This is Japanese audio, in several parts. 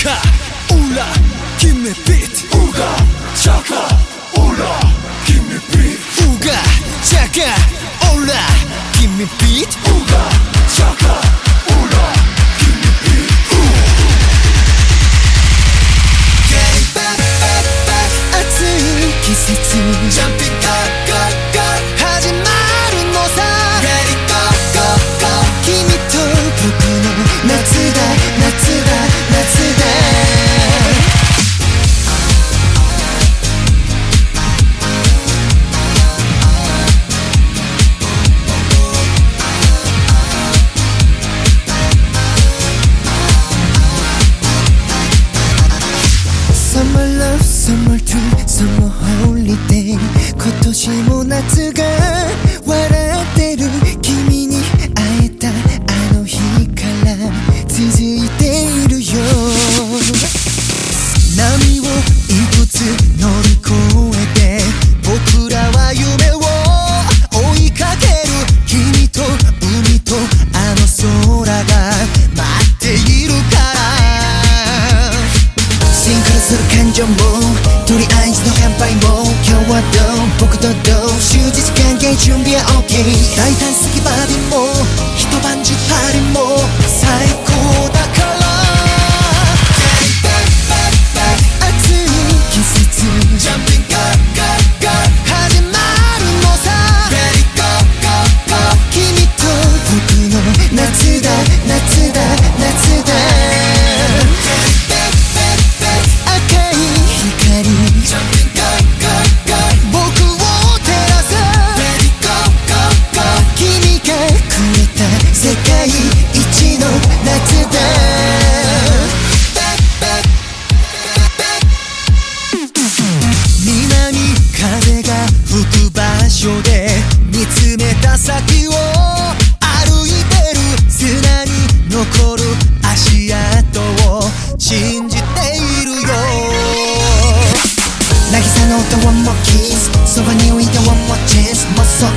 차카 올라 김내 빛. 우가 차카 올라 김내 빛. 우가 차카 올라 김내 빛. 우가 차카 Summer love, summer dream, summer holiday 겉도시 모나트가 する感情もとりあえずの乾杯も今日はどう？僕とどう？終日関係準備は OK 大胆すぎバディも一晩中パリも先を歩いてる砂に残る足跡を信じているよ。渚の音 One more kiss そばに置いて One more chance もっそう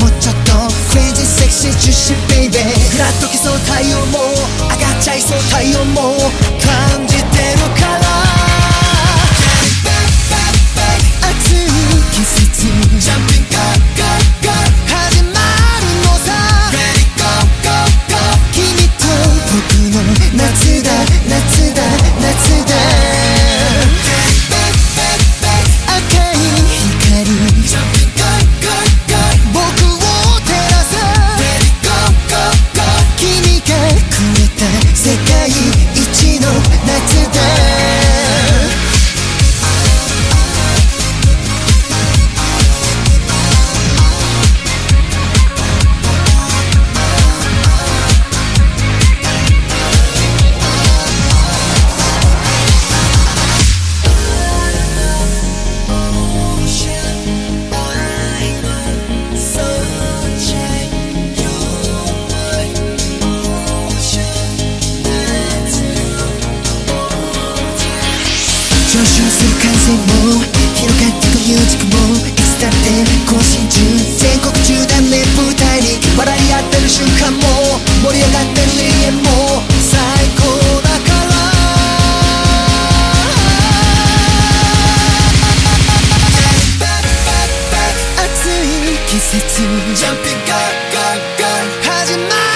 もうちょっと。Crazy sexy juicy baby フラッときそう太陽も。上がっちゃいそう太陽も。上昇する感性も広がってくミュージックもいつだって更新中全国中断ね舞台に笑い合ってる瞬間も盛り上がってる永遠も最高だから。暑い季節。Jumping, go, go, go. 始まる。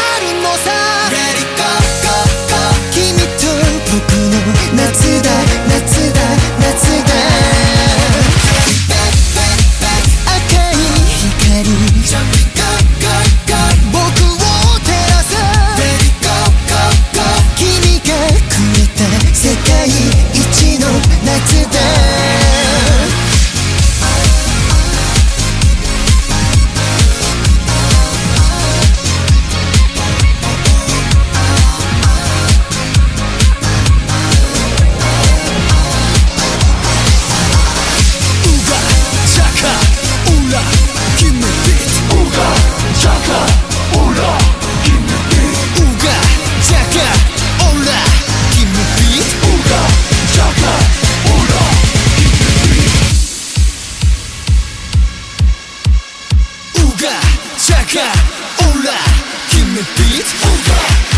チャ